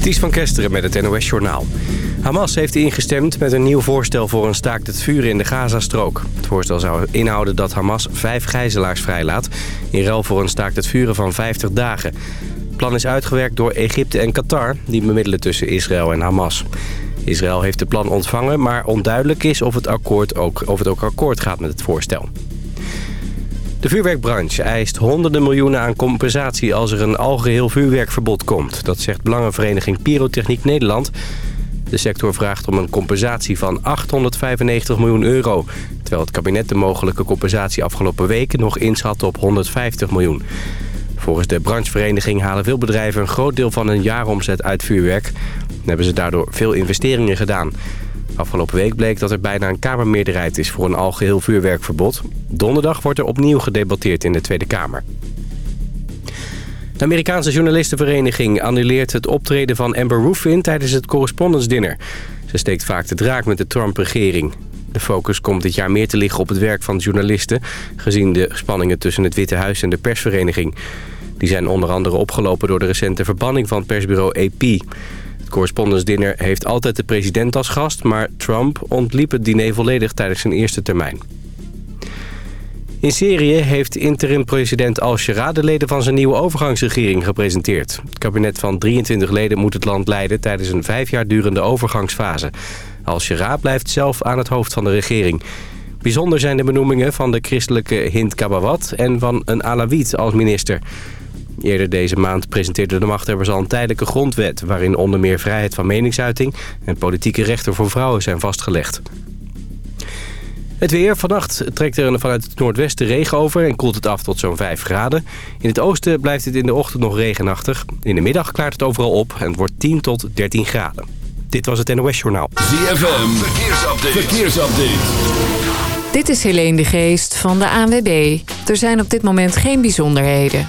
Ties van Kesteren met het NOS-journaal. Hamas heeft ingestemd met een nieuw voorstel voor een staakt het vuren in de Gazastrook. Het voorstel zou inhouden dat Hamas vijf gijzelaars vrijlaat... in ruil voor een staakt het vuren van 50 dagen. Het plan is uitgewerkt door Egypte en Qatar... die bemiddelen tussen Israël en Hamas. Israël heeft het plan ontvangen, maar onduidelijk is of het, akkoord ook, of het ook akkoord gaat met het voorstel. De vuurwerkbranche eist honderden miljoenen aan compensatie als er een algeheel vuurwerkverbod komt. Dat zegt Belangenvereniging Pyrotechniek Nederland. De sector vraagt om een compensatie van 895 miljoen euro. Terwijl het kabinet de mogelijke compensatie afgelopen weken nog inschat op 150 miljoen. Volgens de branchevereniging halen veel bedrijven een groot deel van hun jaaromzet uit vuurwerk. En hebben ze daardoor veel investeringen gedaan. Afgelopen week bleek dat er bijna een kamermeerderheid is voor een algeheel vuurwerkverbod. Donderdag wordt er opnieuw gedebatteerd in de Tweede Kamer. De Amerikaanse journalistenvereniging annuleert het optreden van Amber Ruffin tijdens het Correspondence Dinner. Ze steekt vaak de draak met de Trump-regering. De focus komt dit jaar meer te liggen op het werk van journalisten... gezien de spanningen tussen het Witte Huis en de persvereniging. Die zijn onder andere opgelopen door de recente verbanning van persbureau AP. Correspondence Dinner heeft altijd de president als gast... maar Trump ontliep het diner volledig tijdens zijn eerste termijn. In Syrië heeft interim-president al-Shara de leden van zijn nieuwe overgangsregering gepresenteerd. Het kabinet van 23 leden moet het land leiden tijdens een vijf jaar durende overgangsfase. Al-Shara blijft zelf aan het hoofd van de regering. Bijzonder zijn de benoemingen van de christelijke Hind Kabawat en van een Alawit als minister. Eerder deze maand presenteerde de machthebbers al een tijdelijke grondwet... waarin onder meer vrijheid van meningsuiting en politieke rechten voor vrouwen zijn vastgelegd. Het weer. Vannacht trekt er vanuit het noordwesten regen over en koelt het af tot zo'n 5 graden. In het oosten blijft het in de ochtend nog regenachtig. In de middag klaart het overal op en het wordt 10 tot 13 graden. Dit was het NOS Journaal. ZFM. Verkeersupdate. Verkeersupdate. Dit is Helene de Geest van de ANWB. Er zijn op dit moment geen bijzonderheden.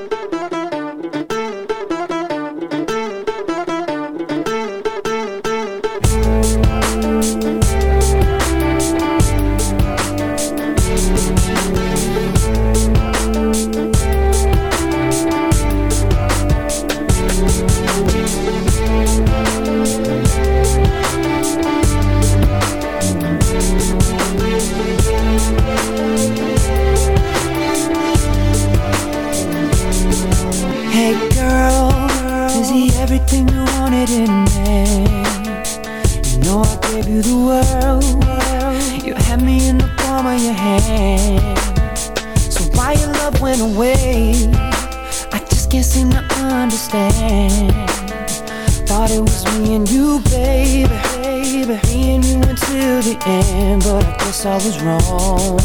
The end, but I guess I was wrong.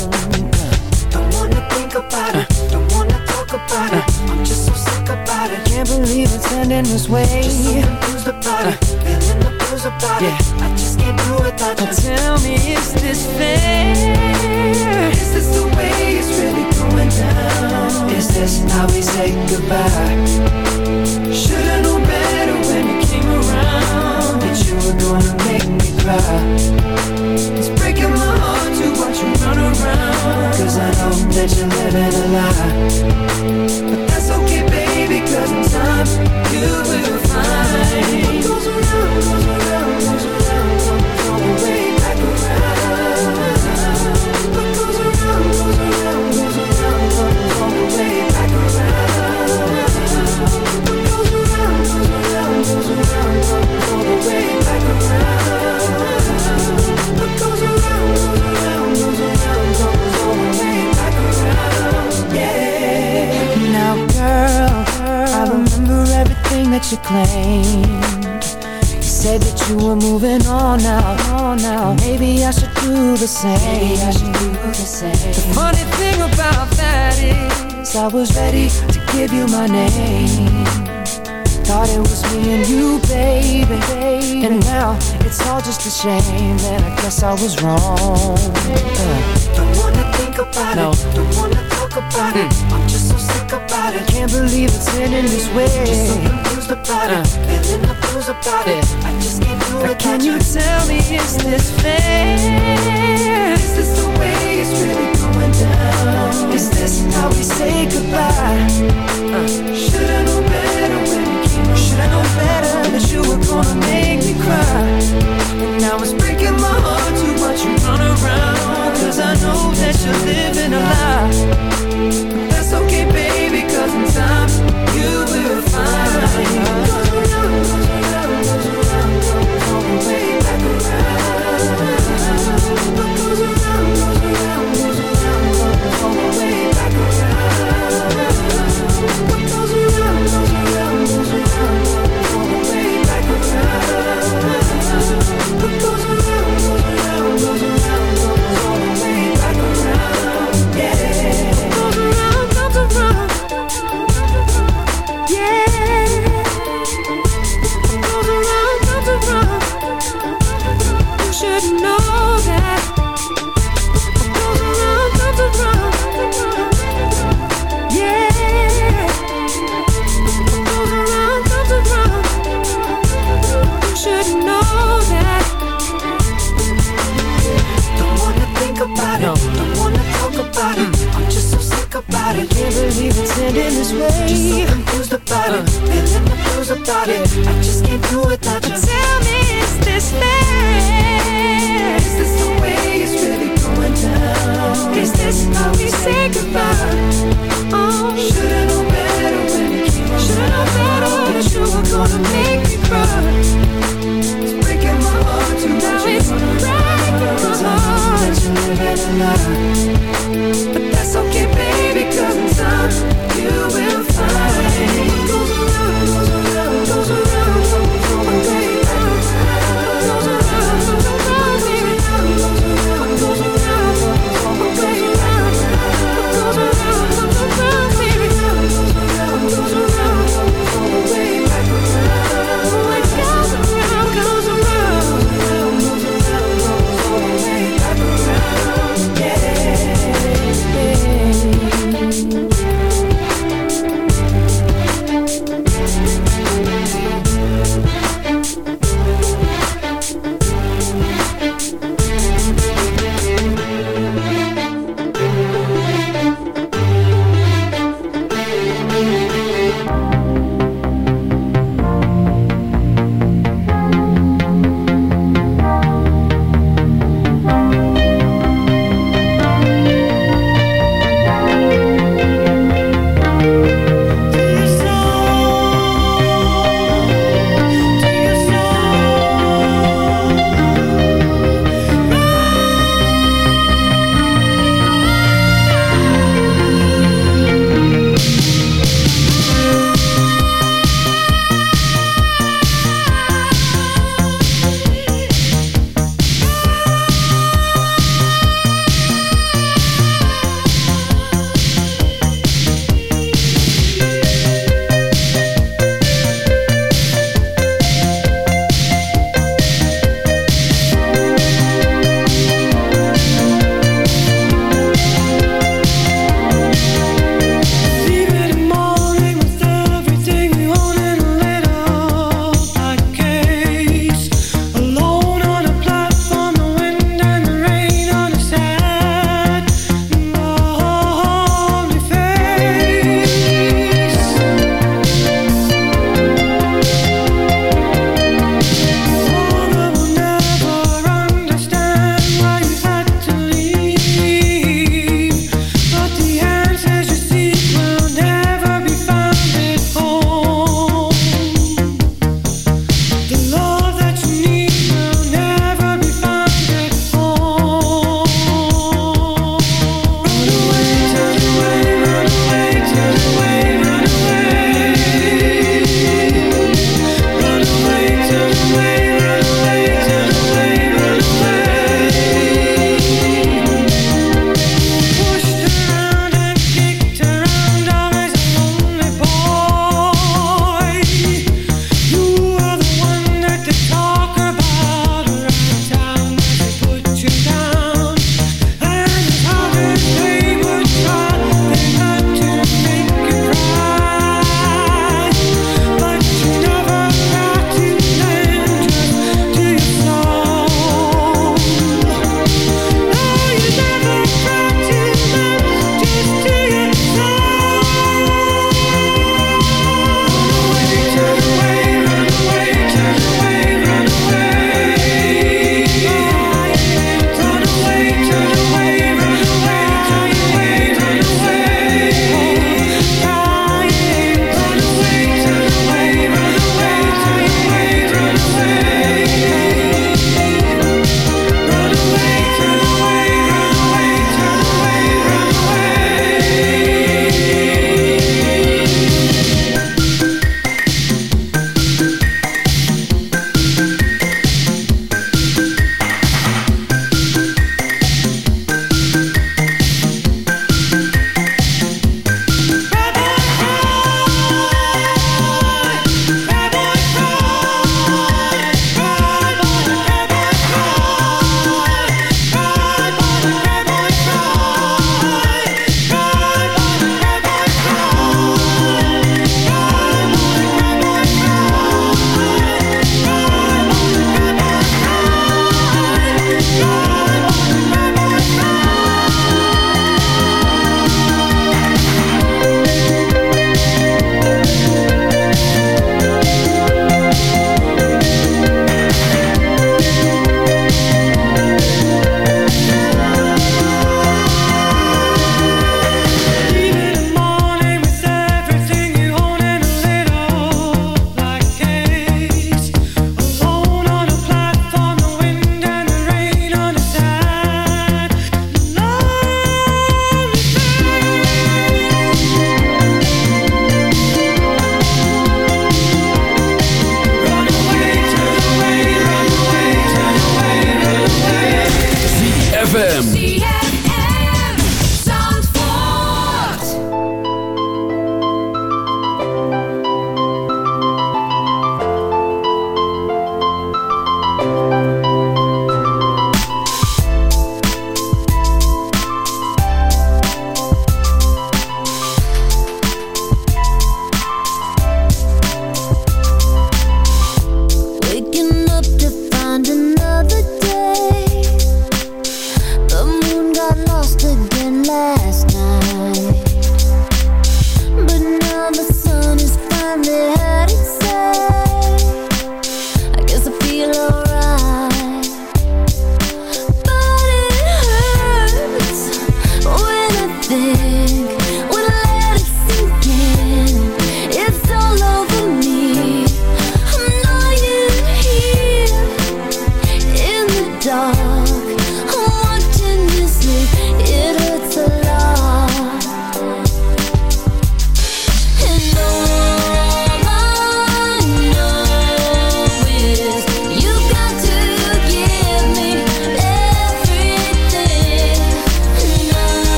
Don't wanna think about it. Don't wanna talk about it. I'm just so sick about it. Can't believe it's ending this way. Just so confused about it. Feeling the blues about it. I just can't do without you. Tell me, is this fair? Is this the way it's really going down? Is this how we say goodbye? Should've known my name Thought it was me and you, baby. And now it's all just a shame And I guess I was wrong uh. Don't wanna think about no. it Don't wanna talk about mm. it I'm just so sick about it Can't believe it's ending this way Just so confused about uh. it Feeling the blues about yeah. it I just can't do it Can you it. tell me, is this fair? Is this the way it's really going down? Is this how we say goodbye? Shoulda known better when you came home. Shoulda known better that you were gonna make me cry. And now breaking my heart you run around. I know that you're living a lie. But that's okay, baby, cause in time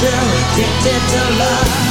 just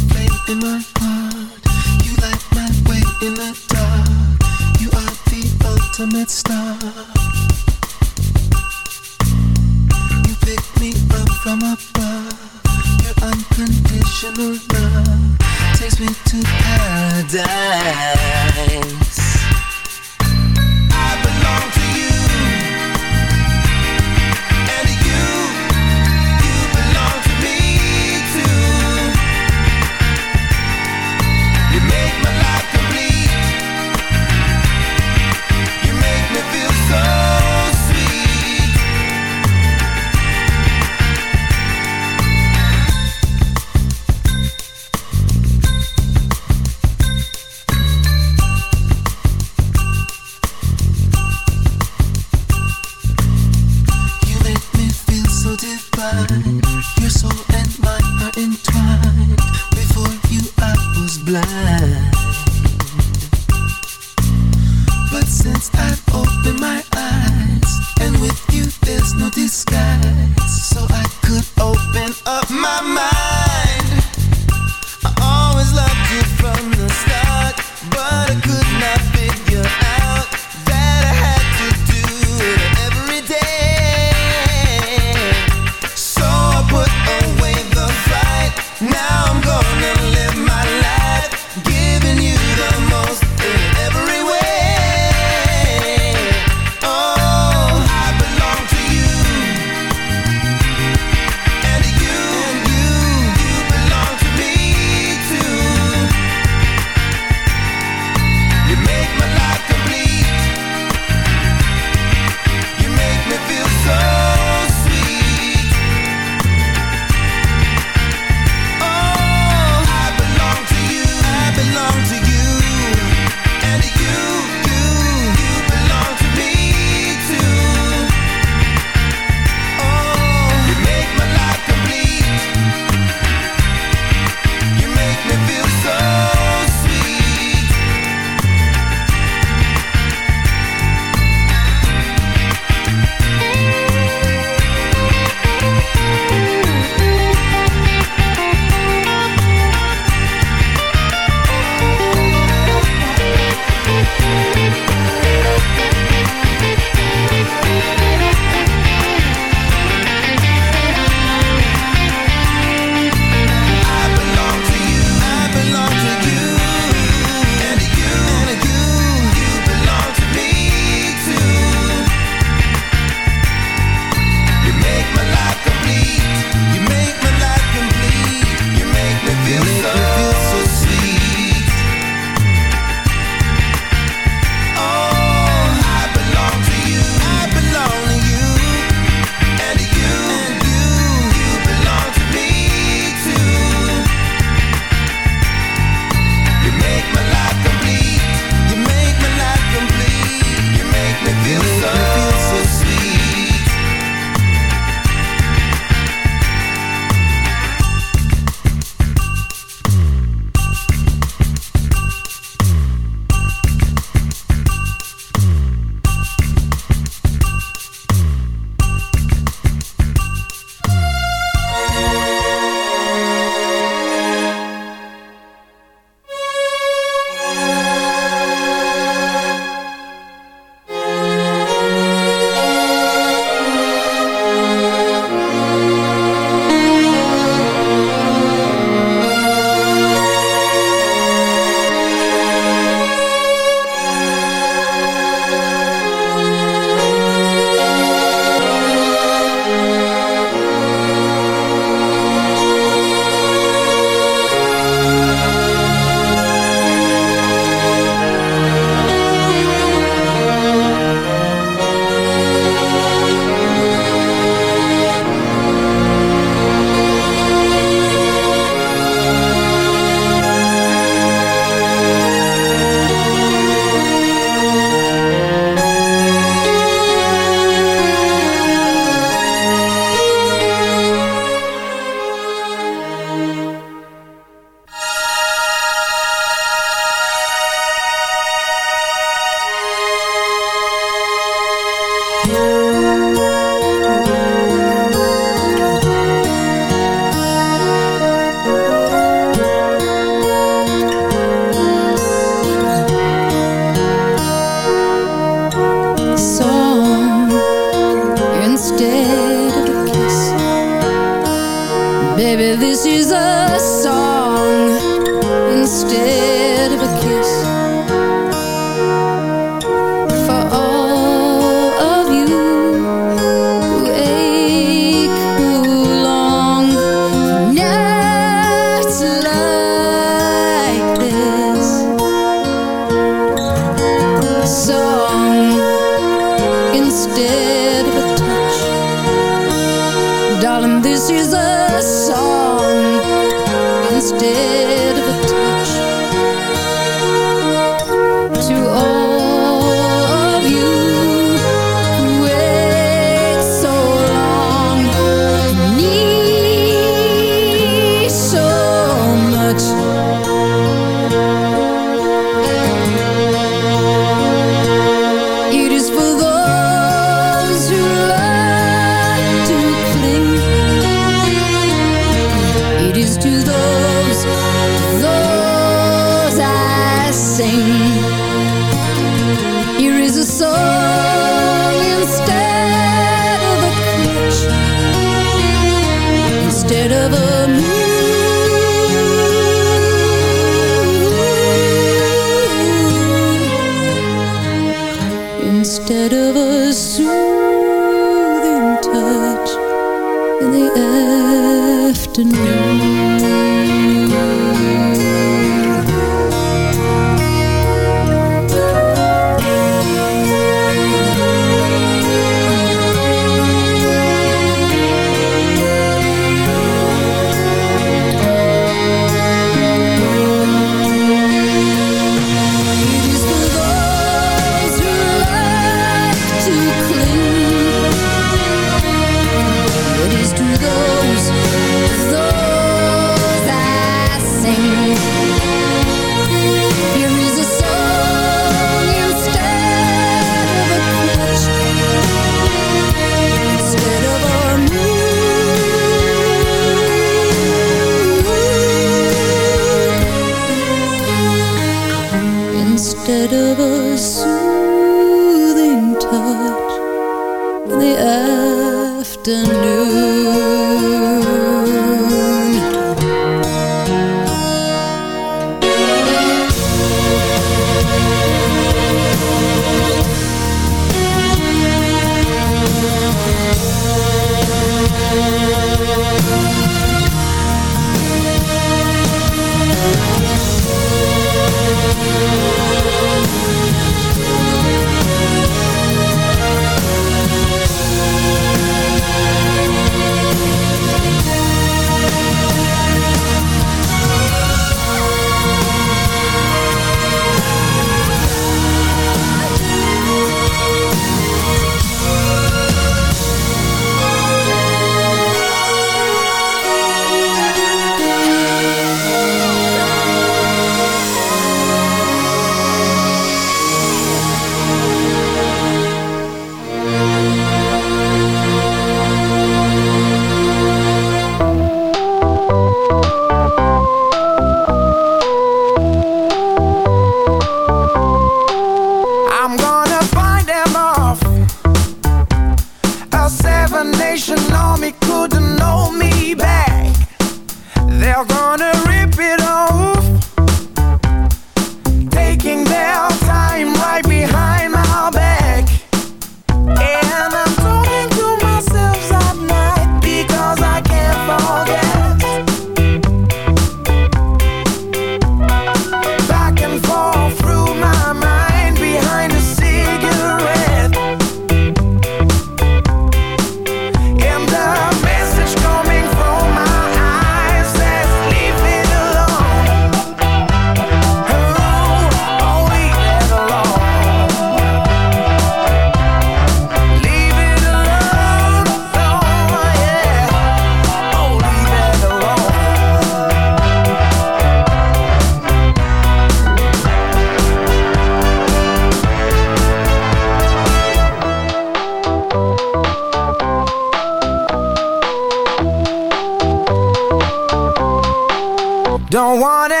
And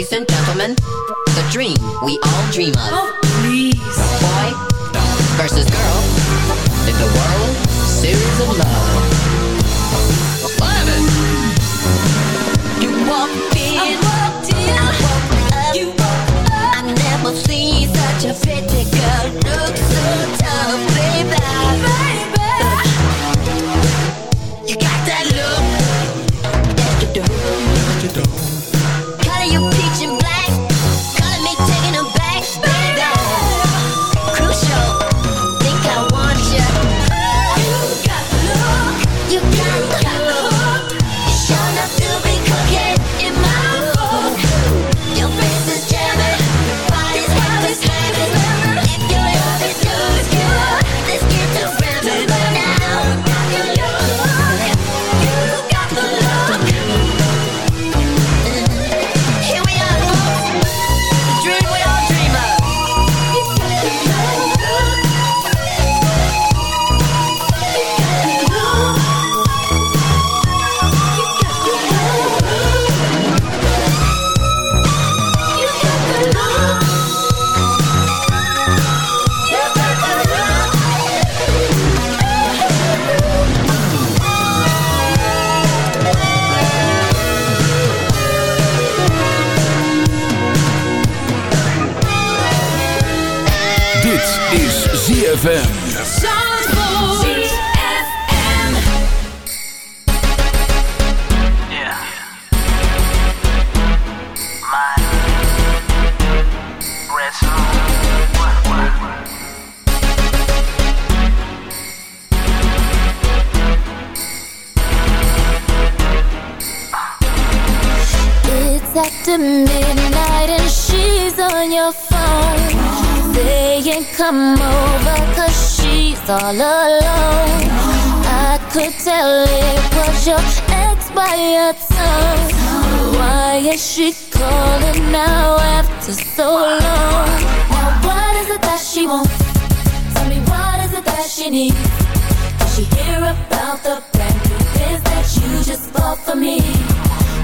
Ladies and gentlemen, the dream we all dream of. Oh, please. Boy versus girl in the World Series of Love. Love it. You walked in, I walked in, I woke up. You woke up. I never seen such a pretty girl look so tough, baby. Baby, It's after midnight and she's on your phone Saying come over cause she's all alone I could tell it was your ex by your tone Why is she calling now after so long? Now what is it that she wants? Tell me what is it that she needs? Did she hear about the brand new biz that you just bought for me?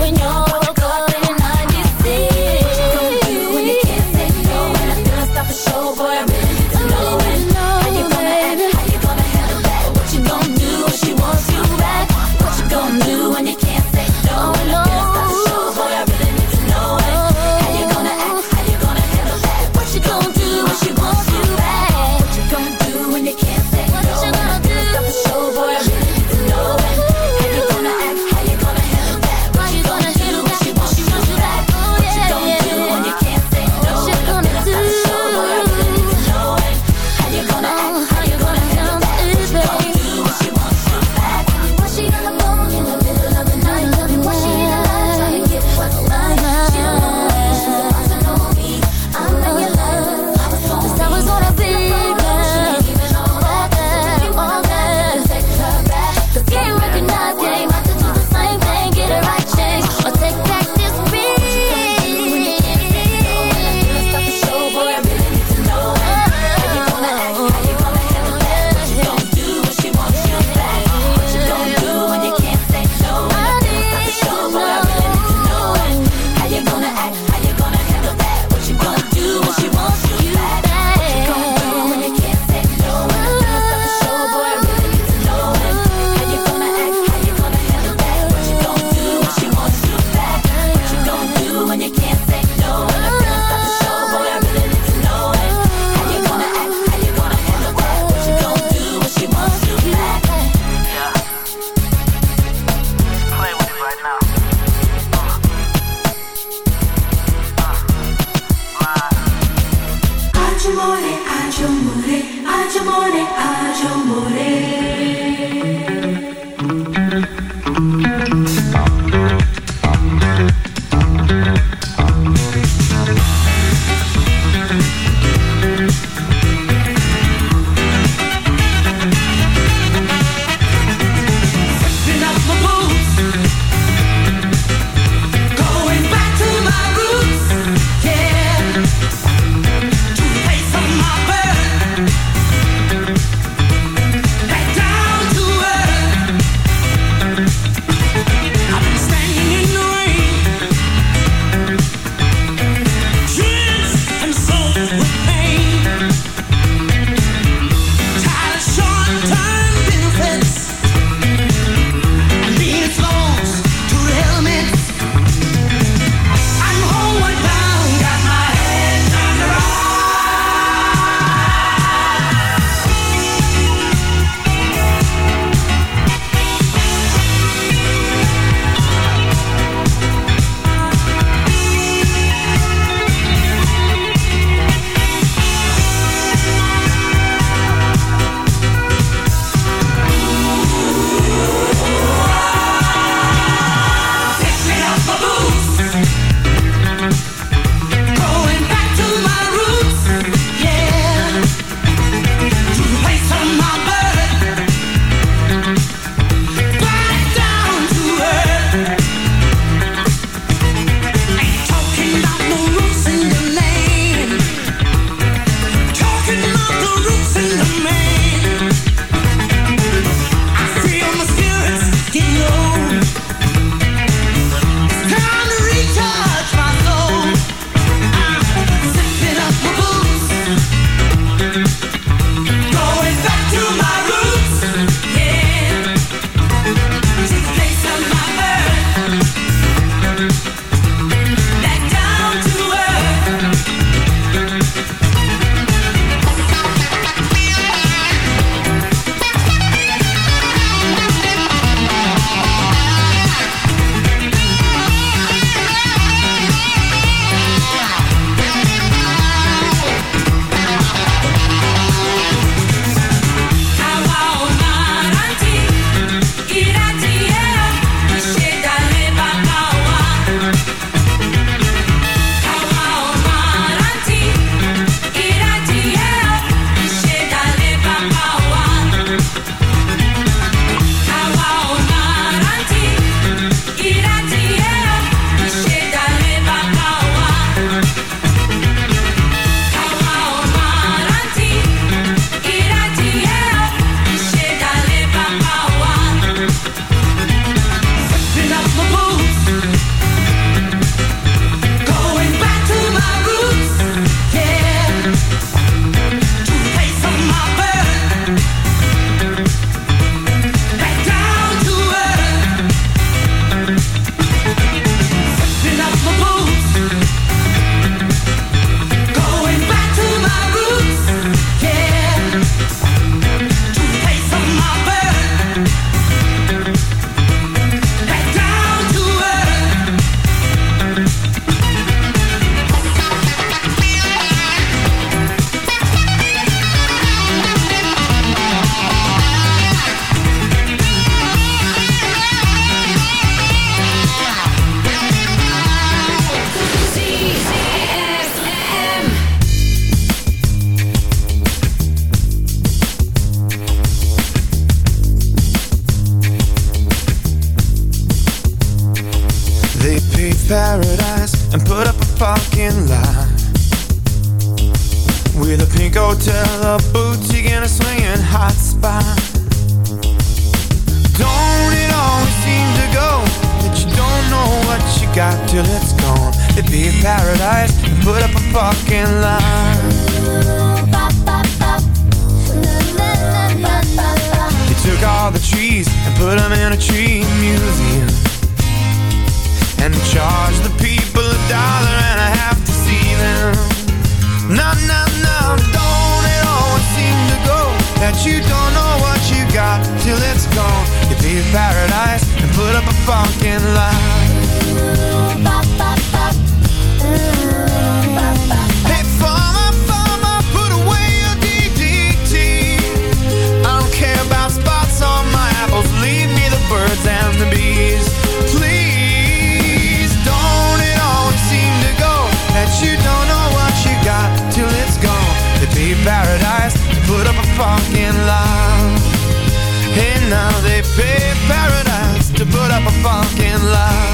when you're hot spot. Don't it always seem to go That you don't know what you got till it's gone? It'd be a paradise and put up a parking lot They took all the trees and put them in a tree museum And charged the people a dollar and a half to see them. No, no, That you don't know what you got till it's gone. You be in paradise and put up a fucking lot up a parking lot Hey, now they pay paradise To put up a fucking lot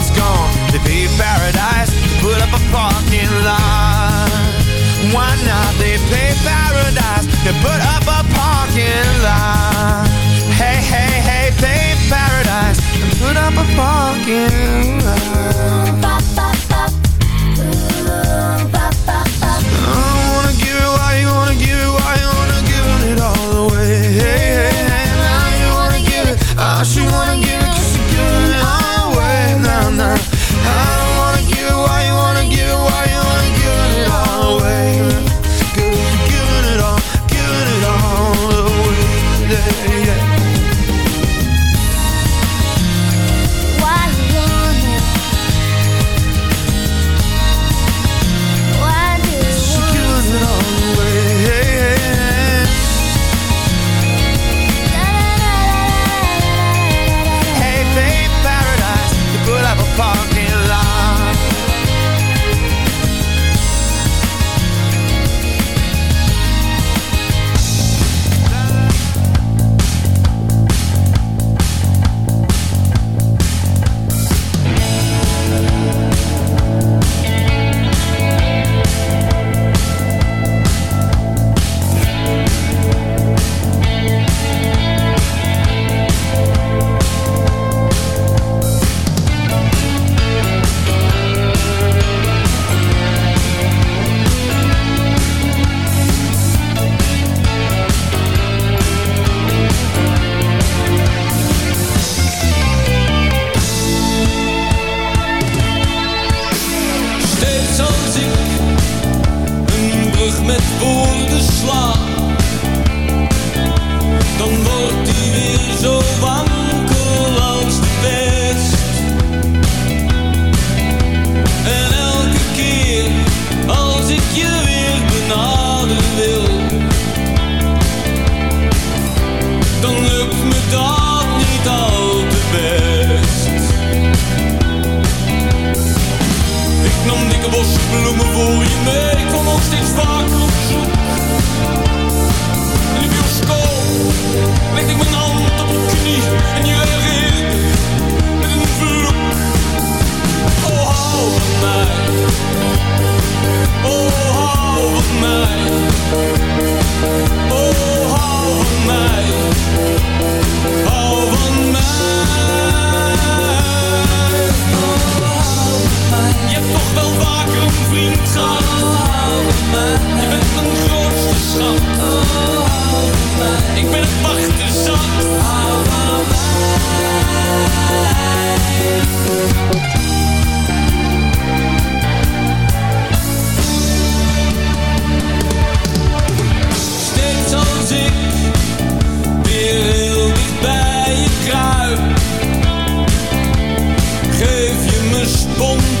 gone be in paradise, put up a parking lot. Why not? They pay paradise to put up a parking lot. Hey, hey, hey, pay paradise and put up a parking lot. I don't wanna kon